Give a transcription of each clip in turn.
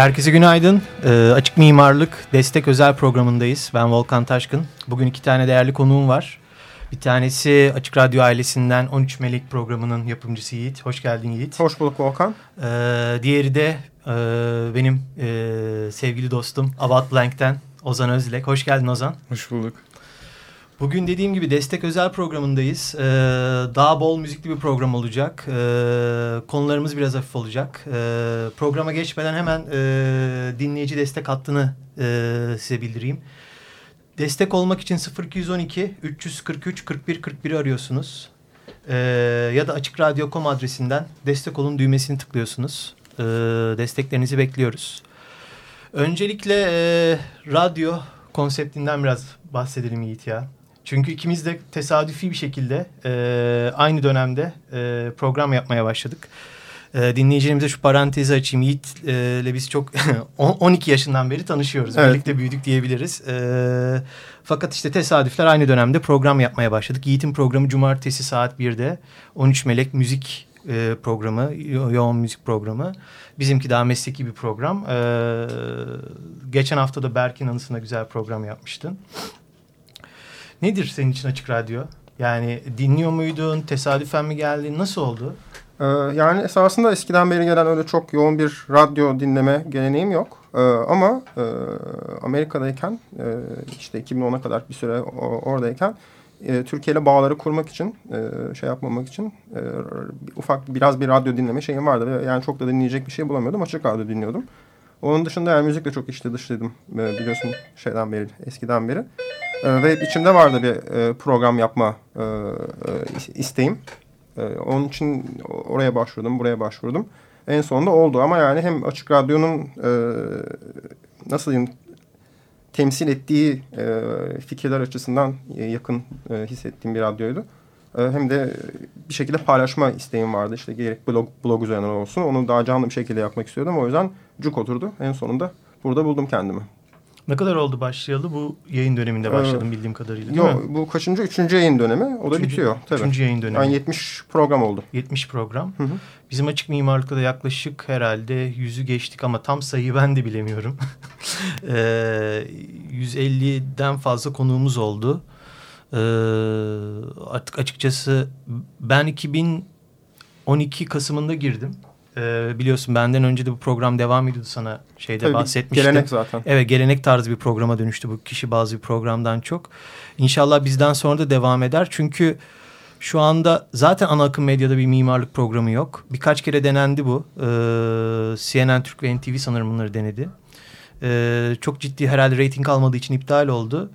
Herkese günaydın. Ee, Açık Mimarlık Destek Özel programındayız. Ben Volkan Taşkın. Bugün iki tane değerli konuğum var. Bir tanesi Açık Radyo ailesinden 13 Melek programının yapımcısı Yiğit. Hoş geldin Yiğit. Hoş bulduk Volkan. Ee, diğeri de e, benim e, sevgili dostum Abat Blank'ten Ozan Özlek. Hoş geldin Ozan. Hoş bulduk. Bugün dediğim gibi destek özel programındayız. Ee, daha bol müzikli bir program olacak. Ee, konularımız biraz hafif olacak. Ee, programa geçmeden hemen e, dinleyici destek hattını e, size bildireyim. Destek olmak için 0212 343 41 41'i arıyorsunuz. Ee, ya da açıkradyo.com adresinden destek olun düğmesini tıklıyorsunuz. Ee, desteklerinizi bekliyoruz. Öncelikle e, radyo konseptinden biraz bahsedelim Yiğit ya. Çünkü ikimiz de tesadüfi bir şekilde e, aynı dönemde e, program yapmaya başladık. E, dinleyicilerimize şu parantezi açayım. Yiğit e, ile biz çok 12 yaşından beri tanışıyoruz. Evet. Birlikte büyüdük diyebiliriz. E, fakat işte tesadüfler aynı dönemde program yapmaya başladık. Yiğit'in programı cumartesi saat 1'de 13 Melek Müzik e, programı, yo- yoğun müzik programı. Bizimki daha mesleki bir program. E, geçen hafta da Berk'in anısına güzel program yapmıştın. Nedir senin için Açık Radyo? Yani dinliyor muydun? Tesadüfen mi geldin? Nasıl oldu? Ee, yani esasında eskiden beri gelen öyle çok yoğun bir radyo dinleme geleneğim yok. E, ama e, Amerika'dayken e, işte 2010'a kadar bir süre oradayken e, Türkiye ile bağları kurmak için e, şey yapmamak için e, ufak biraz bir radyo dinleme şeyim vardı yani çok da dinleyecek bir şey bulamıyordum açık radyo dinliyordum. Onun dışında yani müzikle çok içli dışlıydım e, biliyorsun şeyden beri eskiden beri E, ve içimde vardı bir e, program yapma e, e, is- isteğim. E, onun için oraya başvurdum buraya başvurdum. En sonunda oldu ama yani hem açık radyonun nasıl diyeyim temsil ettiği fikirler açısından yakın hissettiğim bir radyoydu. E, hem de bir şekilde paylaşma isteğim vardı. İşte gerek blog, blog üzerinden olsun. Onu daha canlı bir şekilde yapmak istiyordum. O yüzden cuk oturdu. En sonunda burada buldum kendimi. Ne kadar oldu başlayalı? Bu yayın döneminde başladım bildiğim kadarıyla Yok bu kaçıncı? Üçüncü yayın dönemi. O da Üçüncü- bitiyor. Tabii. Üçüncü yayın dönemi. Yani 70 program oldu. 70 program. Hı hı. Bizim açık mimarlıkta da yaklaşık herhalde yüzü geçtik ama tam sayıyı ben de bilemiyorum. Ee, 150'den fazla konuğumuz oldu. Ee, artık açıkçası ben 2012 Kasım'ında girdim. Ee, biliyorsun benden önce de bu program devam ediyordu sana şeyde Tabii bahsetmiştim. gelenek zaten. Evet gelenek tarzı bir programa dönüştü bu kişi bazı bir programdan çok. İnşallah bizden sonra da devam eder. Çünkü şu anda zaten ana akım medyada bir mimarlık programı yok. Birkaç kere denendi bu. Ee, CNN Türk ve NTV sanırım bunları denedi. Ee, çok ciddi herhalde reyting almadığı için iptal oldu.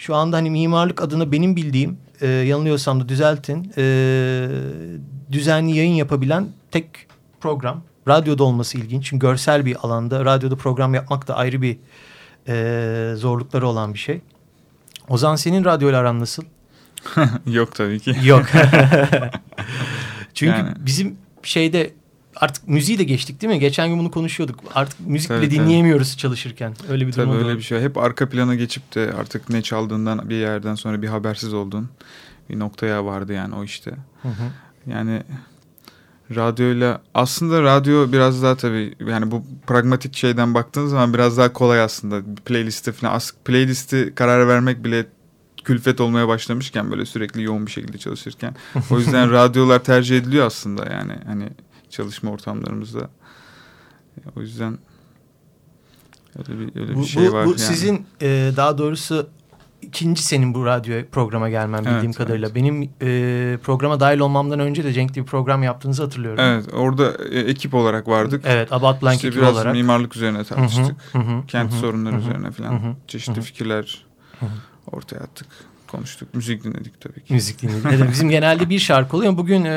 Şu anda hani mimarlık adına benim bildiğim e, yanılıyorsam da düzeltin. e, düzenli yayın yapabilen tek program. Radyoda olması ilginç. Çünkü görsel bir alanda radyoda program yapmak da ayrı bir e, zorlukları olan bir şey. Ozan senin radyoyla aran nasıl? Yok tabii ki. Yok. Çünkü Yani. bizim şeyde artık müziği de geçtik değil mi? Geçen gün bunu konuşuyorduk. Artık müzik Tabii, bile tabii. dinleyemiyoruz çalışırken. Öyle bir durum Tabii öyle bir şey. Hep arka plana geçip de artık ne çaldığından bir yerden sonra bir habersiz oldun. Bir noktaya vardı yani o işte. Hı hı. Yani radyoyla aslında radyo biraz daha tabii yani bu pragmatik şeyden baktığın zaman biraz daha kolay aslında. Playlisti falan as playlisti karar vermek bile külfet olmaya başlamışken böyle sürekli yoğun bir şekilde çalışırken. O yüzden radyolar tercih ediliyor aslında yani hani çalışma ortamlarımızda. O yüzden öyle bir öyle Bu, bir şey bu- var bu yani. sizin e, daha doğrusu ikinci senin bu radyo programa gelmen bildiğim Evet, kadarıyla. evet. Benim e, programa dahil olmamdan önce de Cenk'le bir program yaptığınızı hatırlıyorum. Evet orada e, ekip olarak vardık. Evet, About Blank İşte ekibi biraz olarak. mimarlık üzerine tartıştık. Hı hı, hı Kent sorunları üzerine falan çeşitli fikirler ortaya attık. Konuştuk. Müzik dinledik tabii ki. Müzik dinledik. Evet, bizim genelde bir şarkı oluyor. Bugün e,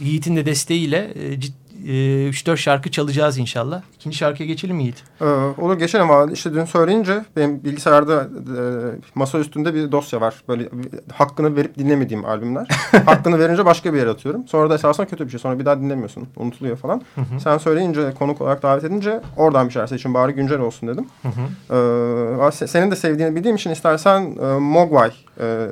Yiğit'in de desteğiyle e, cid- e, 3-4 şarkı çalacağız inşallah. İkinci şarkıya geçelim mi Yiğit? Ee, olur geçelim abi. İşte dün söyleyince benim bilgisayarda e, masa üstünde bir dosya var. Böyle hakkını verip dinlemediğim albümler. hakkını verince başka bir yere atıyorum. Sonra da esasında kötü bir şey. Sonra bir daha dinlemiyorsun. Unutuluyor falan. Sen söyleyince konuk olarak davet edince oradan bir şeyler seçin bari güncel olsun dedim. Ee, se- senin de sevdiğini bildiğim için istersen e, Mogwai e,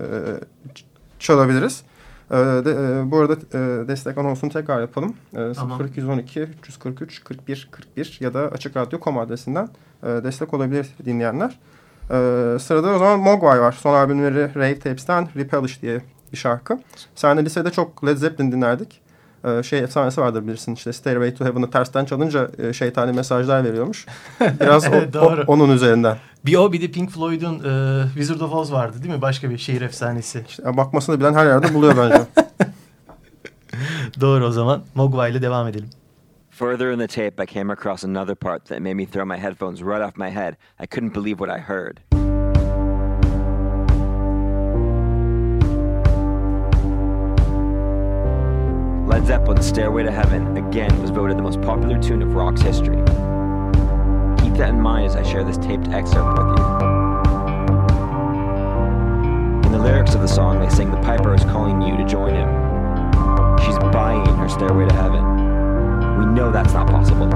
çalabiliriz. Ee, de, e, bu arada e, destek anonsunu tekrar yapalım. E, Tamam. 0212 343 41 41 ya da Açık Radyo.com adresinden e, destek olabilir dinleyenler. E, sırada o zaman Mogwai var. Son albümleri Rave Tapes'ten Repellish diye bir şarkı. Sen de lisede çok Led Zeppelin dinlerdik. E, şey efsanesi vardır bilirsin işte Stairway to Heaven'ı tersten çalınca e, şeytani mesajlar veriyormuş. Biraz o- o- onun üzerinden. Bir o bir de Pink Floyd'un e, Wizard of Oz vardı değil mi? Başka bir şehir efsanesi. İşte bakmasını bilen her yerde buluyor bence. Doğru o zaman. Mogwai ile devam edelim. Further in the tape, I came across another part that made me throw my headphones right off my head. I couldn't believe what I heard. Led Zeppelin's Stairway to Heaven again was voted the most popular tune of rock's history. Keep that in mind as I share this taped excerpt with you. In the lyrics of the song, they sing the piper is calling you to join him. She's buying her stairway to heaven. We know that's not possible.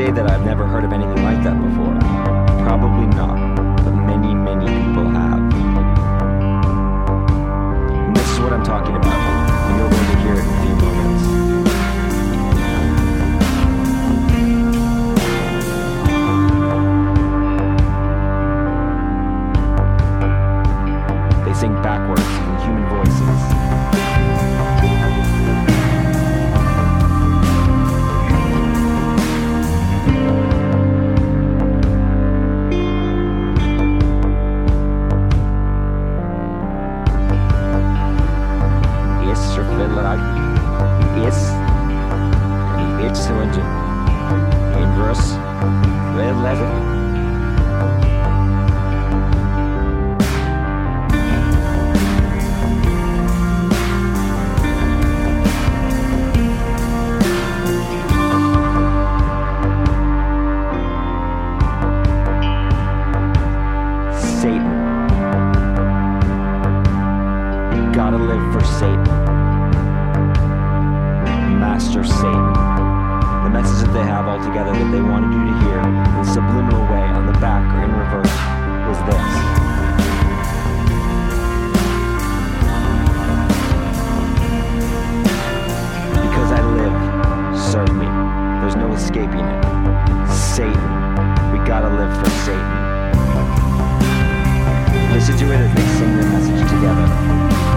Say that I've never heard of anything like that before. Probably not, but many, many people have. And this is what I'm talking about, I vet så inte. En There's no escaping it. Satan. We gotta live for Satan. Listen to it as they sing the message together.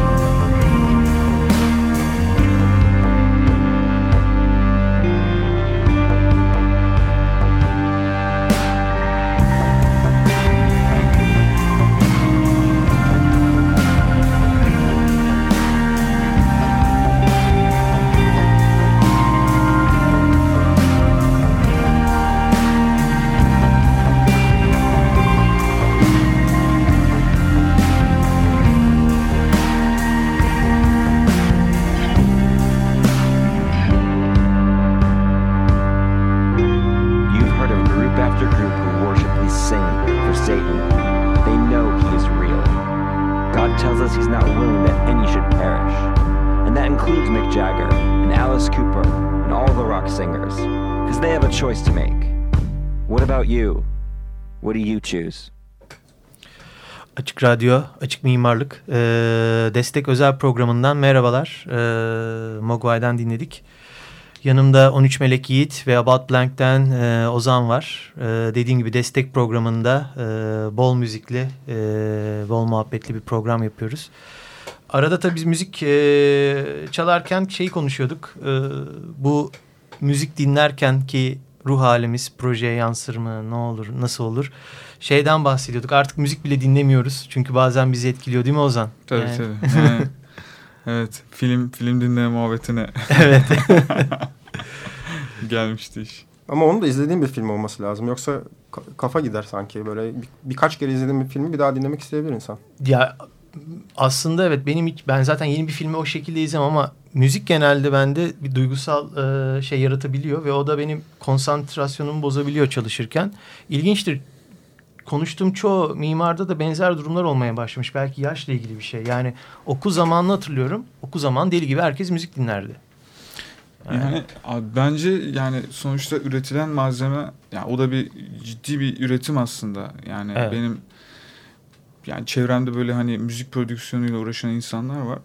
Sing for Satan. They know he is real. God tells us he's not willing that any should perish. And that includes Mick Jagger and Alice Cooper and all the rock singers. Because they have a choice to make. What about you? What do you choose? Açık Radyo, Açık Mimarlık e, destek özel programından merhabalar. E, Mogwai'den dinledik. Yanımda 13 Melek Yiğit ve About Blank'ten e, Ozan var. E, dediğim gibi destek programında e, bol müzikli, e, bol muhabbetli bir program yapıyoruz. Arada tabii biz müzik e, çalarken şeyi konuşuyorduk. E, bu müzik dinlerken ki ruh halimiz projeye yansır mı, ne olur, nasıl olur? Şeyden bahsediyorduk. Artık müzik bile dinlemiyoruz. Çünkü bazen bizi etkiliyor değil mi Ozan? Tabii Yani- tabii. Evet. Film film dinleme muhabbetine evet. gelmişti iş. Ama onu da izlediğim bir film olması lazım. Yoksa ka- kafa gider sanki. Böyle bir- birkaç kere izlediğim bir filmi bir daha dinlemek isteyebilir insan. Ya aslında evet benim hiç, ben zaten yeni bir filmi o şekilde izlemem ama müzik genelde bende bir duygusal e, şey yaratabiliyor ve o da benim konsantrasyonumu bozabiliyor çalışırken. İlginçtir. Konuştuğum çoğu mimarda da benzer durumlar olmaya başlamış. Belki yaşla ilgili bir şey. Yani oku zamanını hatırlıyorum. Oku zaman deli gibi herkes müzik dinlerdi. Yani abi bence yani sonuçta üretilen malzeme yani o da bir ciddi bir üretim aslında. Yani Evet. benim yani çevremde böyle hani müzik prodüksiyonuyla uğraşan insanlar var.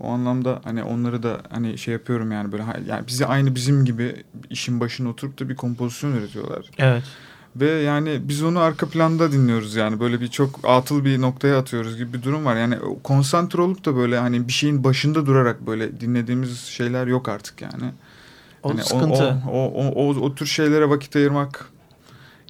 O anlamda hani onları da hani şey yapıyorum yani böyle yani bizi aynı bizim gibi işin başına oturup da bir kompozisyon üretiyorlar. Evet. Ve yani biz onu arka planda dinliyoruz yani böyle bir çok atıl bir noktaya atıyoruz gibi bir durum var. Yani konsantre olup da böyle hani bir şeyin başında durarak böyle dinlediğimiz şeyler yok artık yani. O Hani sıkıntı. O, o, o, o, o tür şeylere vakit ayırmak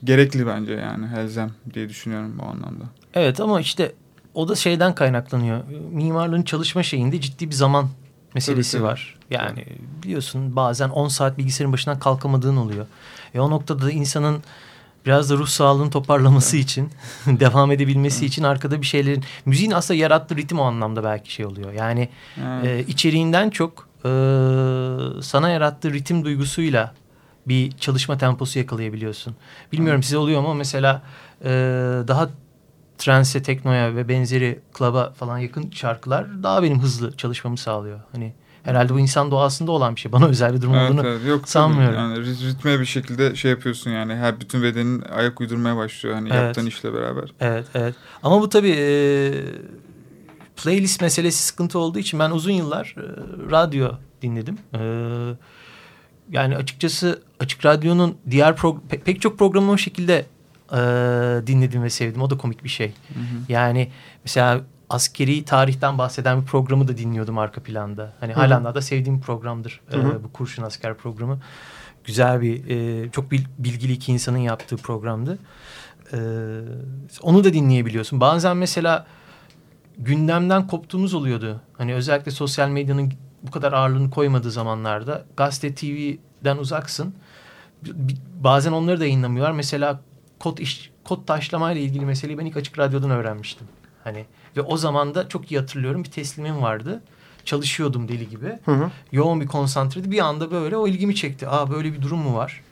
gerekli bence yani elzem diye düşünüyorum bu anlamda. Evet ama işte o da şeyden kaynaklanıyor. Mimarlığın çalışma şeyinde ciddi bir zaman meselesi Tabii, tabii. var. Yani biliyorsun bazen 10 saat bilgisayarın başından kalkamadığın oluyor. E o noktada da insanın biraz da ruh sağlığını toparlaması için, devam edebilmesi için arkada bir şeylerin... Müziğin aslında yarattığı ritim o anlamda belki şey oluyor. Yani Evet. e, içeriğinden çok e, sana yarattığı ritim duygusuyla bir çalışma temposu yakalayabiliyorsun. Bilmiyorum size oluyor mu mesela e, daha transe, teknoya ve benzeri klaba falan yakın şarkılar daha benim hızlı çalışmamı sağlıyor. Hani herhalde bu insan doğasında olan bir şey. Bana özel bir durum Evet, olduğunu evet. Yok, tabii. sanmıyorum. Yani rit- ritme bir şekilde şey yapıyorsun yani. Her bütün bedenin ayak uydurmaya başlıyor. Hani Evet. yaptığın işle beraber. Evet, evet. Ama bu tabii e, playlist meselesi sıkıntı olduğu için ben uzun yıllar e, radyo dinledim. E, yani açıkçası Açık Radyo'nun diğer pro- pe- pek çok programını o şekilde e, dinledim ve sevdim. O da komik bir şey. Yani mesela askeri tarihten bahseden bir programı da dinliyordum arka planda. Hani Hı daha da sevdiğim programdır e, Hı hı. bu Kurşun Asker programı. Güzel bir, e, çok bil- bilgili iki insanın yaptığı programdı. E, onu da dinleyebiliyorsun. Bazen mesela gündemden koptuğumuz oluyordu. Hani özellikle sosyal medyanın bu kadar ağırlığını koymadığı zamanlarda gazete TV'den uzaksın. Bazen onları da yayınlamıyorlar. Mesela kod iş kod taşlamayla ilgili meseleyi ben ilk açık radyodan öğrenmiştim. Hani ve o zaman da çok iyi hatırlıyorum bir teslimim vardı. Çalışıyordum deli gibi. Hı hı. Yoğun bir konsantreydi. Bir anda böyle o ilgimi çekti. Aa böyle bir durum mu var?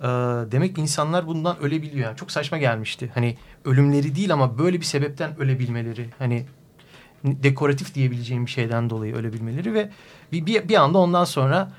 Ee, demek insanlar bundan ölebiliyor. Yani çok saçma gelmişti. Hani ölümleri değil ama böyle bir sebepten ölebilmeleri. Hani dekoratif diyebileceğim bir şeyden dolayı ölebilmeleri ve bir, bir, bir anda ondan sonra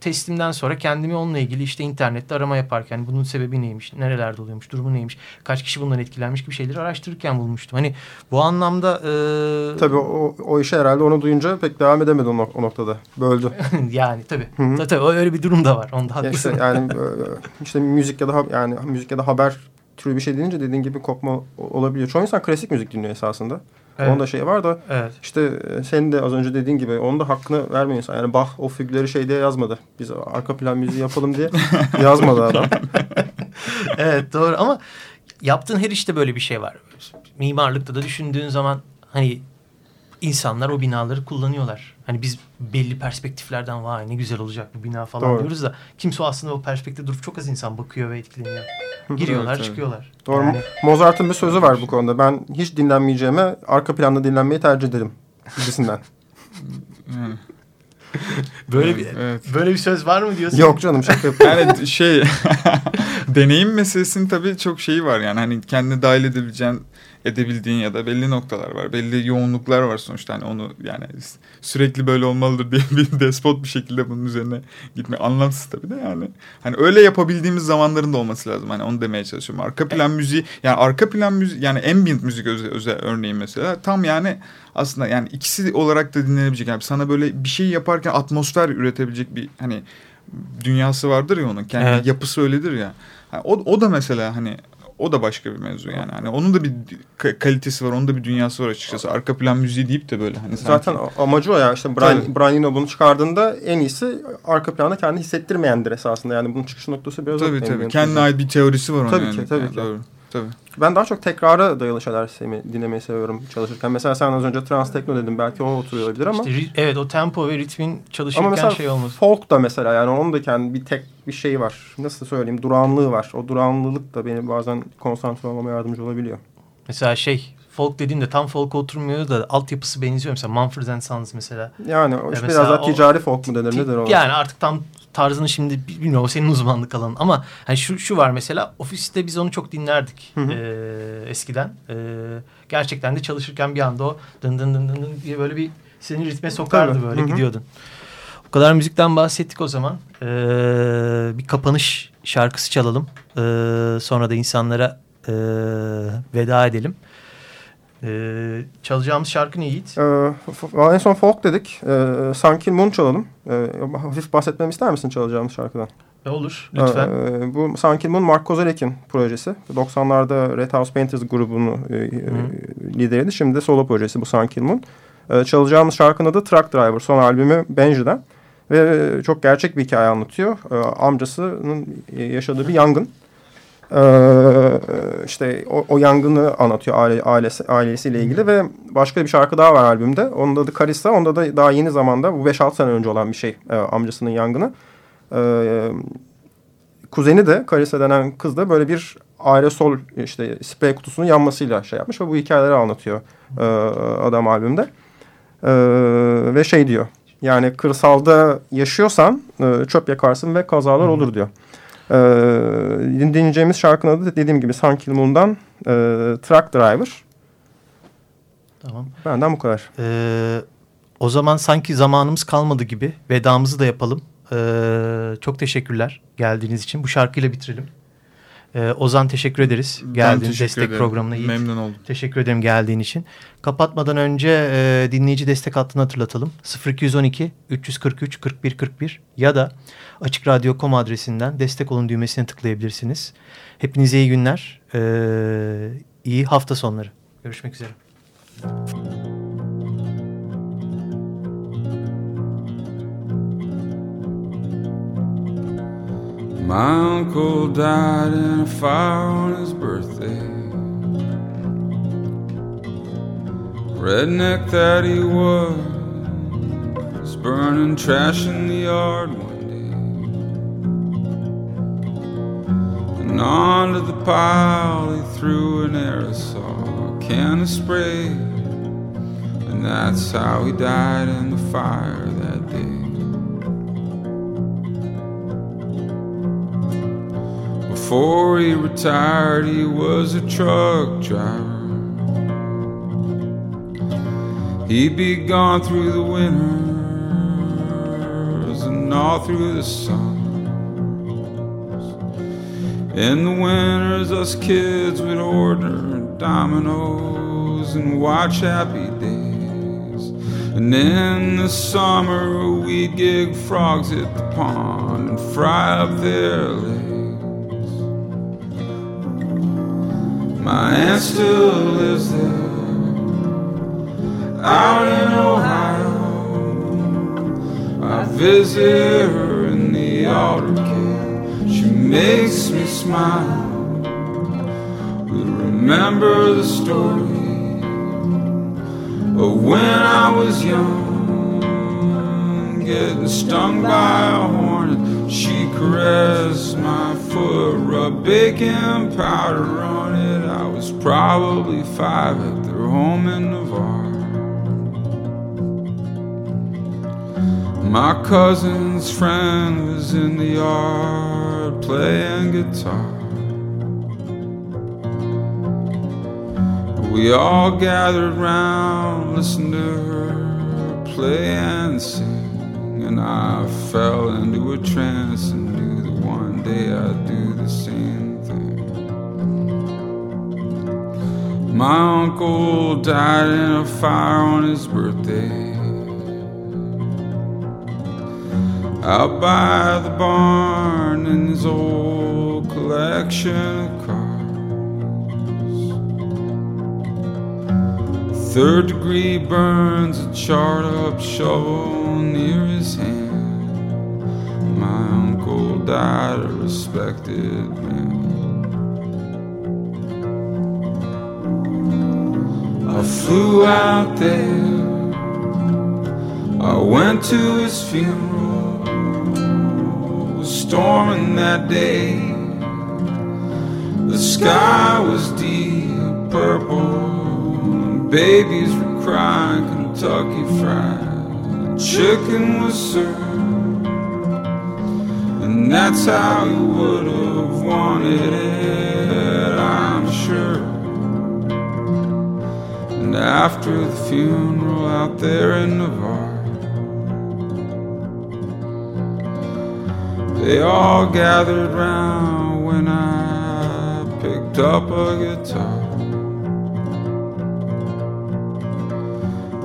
teslimden sonra kendimi onunla ilgili işte internette arama yaparken bunun sebebi neymiş, nerelerde oluyormuş, durumu neymiş, kaç kişi bundan etkilenmiş gibi şeyleri araştırırken bulmuştum. Hani bu anlamda e, Tabii o, o işe herhalde onu duyunca pek devam edemedi o, nok- o noktada. Böldü. yani tabii, Hı hı. tabii, tabii öyle bir durum da var. Onda haklısın. işte yani işte müzik ya da yani müzik ya da haber türü bir şey deyince dediğin gibi kopma olabiliyor. Çoğu insan klasik müzik dinliyor esasında. Evet. Onda şey var da Evet. işte e, senin de az önce dediğin gibi onun da hakkını vermiyor insan. Yani Bach o fügleri şey diye yazmadı. Biz arka plan müziği yapalım diye yazmadı adam. evet doğru ama yaptığın her işte böyle bir şey var. Mimarlıkta da düşündüğün zaman hani insanlar o binaları kullanıyorlar. Hani biz belli perspektiflerden vay ne güzel olacak bu bina falan Doğru. diyoruz da kimse aslında o perspektifte durup çok az insan bakıyor ve etkileniyor. Giriyorlar Evet, çıkıyorlar. Doğru. Yani, Mozart'ın bir sözü var bu konuda. Ben hiç dinlenmeyeceğime arka planda dinlenmeyi tercih ederim. Gibisinden. Böyle bir evet. böyle bir söz var mı diyorsun? Yok canım şaka yapıyorum. Yani şey deneyim meselesinin tabii çok şeyi var yani hani kendini dahil edebileceğin edebildiğin ya da belli noktalar var. Belli yoğunluklar var sonuçta hani onu yani sürekli böyle olmalıdır diye bir despot bir şekilde bunun üzerine gitme anlamsız tabii de yani. Hani öyle yapabildiğimiz zamanların da olması lazım. Hani onu demeye çalışıyorum. Arka plan müziği yani arka plan müziği yani ambient müzik özel, özel örneğin mesela tam yani aslında yani ikisi olarak da dinlenebilecek. Yani sana böyle bir şey yaparken atmosfer üretebilecek bir hani dünyası vardır ya onun. Kendi Evet. yapısı öyledir ya. Ha, o, o da mesela hani o da başka bir mevzu yani. Hani onun da bir ka- kalitesi var, onun da bir dünyası var açıkçası. Arka plan müziği deyip de böyle hani sanki- Zaten a- amacı o ya. İşte Brian, Tabii. Brian Eno bunu çıkardığında en iyisi arka planda kendini hissettirmeyendir esasında. Yani bunun çıkış noktası biraz tabii tabii. Kendine ait bir teorisi var onun Tabii yani. ki, tabii Yani ki. Doğru. Tabii. Ben daha çok tekrara dayalı şeyler dinlemeyi seviyorum çalışırken. Mesela sen az önce trans tekno dedim. Belki o oturuyor olabilir ama. İşte evet o tempo ve ritmin çalışırken Ama mesela şey olması. folk da mesela yani onun da kendi bir tek bir şey var. Nasıl söyleyeyim? Durağanlığı var. O durağanlılık da beni bazen konsantre olmama yardımcı olabiliyor. Mesela şey folk dediğimde tam folk oturmuyor da altyapısı benziyor. Mesela Mumford and Sons mesela. Yani işte mesela biraz daha o- ticari folk mu denir nedir o? Yani artık tam tarzını şimdi bilmiyorum o senin uzmanlık alanın ama hani şu şu var mesela ofiste biz onu çok dinlerdik Hı hı. eee, eskiden. Eee, gerçekten de çalışırken bir anda o dın dın dın dın dın diye böyle bir seni ritme sokardı Tabii. böyle Hı hı. gidiyordun. O kadar müzikten bahsettik o zaman. Eee, bir kapanış şarkısı çalalım. Eee, sonra da insanlara eee, veda edelim. Eee, çalacağımız şarkı ne Yiğit? Ee, en son folk dedik. Ee, Sunkill Moon çalalım. Ee, hafif bahsetmemi ister misin çalacağımız şarkıdan? E, Olur lütfen. Ee, bu Sunkill Moon Mark Kozelek'in projesi. 90'larda Red House Painters grubunu e, e, lideriydi. Şimdi de solo projesi bu Sunkill Moon. Ee, çalacağımız şarkının adı Truck Driver. Son albümü Benji'den. Ve e, çok gerçek bir hikaye anlatıyor. Ee, amcasının e, yaşadığı bir yangın. Ee, işte o, o yangını anlatıyor aile, ailesi, ailesiyle ilgili ve başka bir şarkı daha var albümde. Onun da adı Carissa. Onda da daha yeni zamanda bu 5-6 sene önce olan bir şey e, amcasının yangını. Ee, kuzeni de Carissa denen kız da böyle bir aerosol işte sprey kutusunun yanmasıyla şey yapmış ve bu hikayeleri anlatıyor e, adam albümde. E, ve şey diyor yani kırsalda yaşıyorsan e, çöp yakarsın ve kazalar olur diyor. E, dinleyeceğimiz şarkının adı dediğim gibi Sun Kill Moon'dan e, Truck Driver. Tamam. Benden bu kadar. Ee, o zaman sanki zamanımız kalmadı gibi vedamızı da yapalım. Ee, çok teşekkürler geldiğiniz için. Bu şarkıyla bitirelim. Ee, Ozan teşekkür ederiz. Geldiğin teşekkür destek ederim. programına. Yiğit. Memnun oldum. Teşekkür ederim geldiğin için. Kapatmadan önce e, dinleyici destek hattını hatırlatalım. 0212 343 41 41 ya da açıkradyo.com adresinden destek olun düğmesine tıklayabilirsiniz. Hepinize iyi günler. Ee, iyi hafta sonları. Görüşmek üzere. My uncle died in a fire on his birthday. Redneck that he was, was burning trash in the yard one day. And onto the pile he threw an aerosol, can of spray. And that's how he died in the fire Before he retired, he was a truck driver. He'd be gone through the winters and all through the summers. In the winters, us kids would order dominoes and watch happy days. And in the summer, we'd gig frogs at the pond and fry up their legs. My aunt still lives there, out in Ohio. I visit her in the care. She makes me smile. We remember the story of when I was young, getting stung by a hornet. She caressed my foot, rubbed baking powder on probably five at their home in Navarre. My cousin's friend was in the yard playing guitar. We all gathered round, listened to her play and sing, and I fell into a trance and knew that one day I'd do the same My uncle died in a fire on his birthday. Out by the barn in his old collection of cars. Third degree burns a charred up shovel near his hand. My uncle died a respected man. Flew out there. I went to his funeral. Was storming that day. The sky was deep purple. Babies were crying Kentucky fried. Chicken was served. And that's how you would have wanted it, after the funeral out there in Navarre, they all gathered round when I picked up a guitar.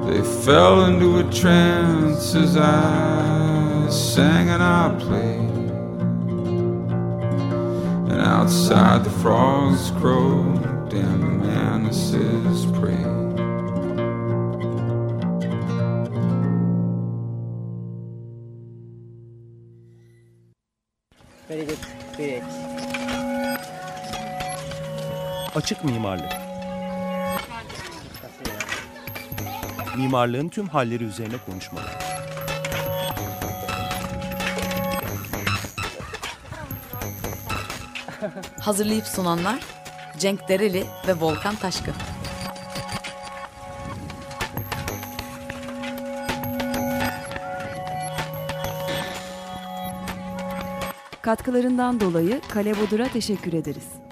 They fell into a trance as I sang and I played. And outside the frogs croaked and the manises prayed. Açık mimarlık. Mimarlığın tüm halleri üzerine konuşmalar. Hazırlayıp sunanlar Cenk Dereli ve Volkan Taşkın. Katkılarından dolayı Kale Bodur'a teşekkür ederiz.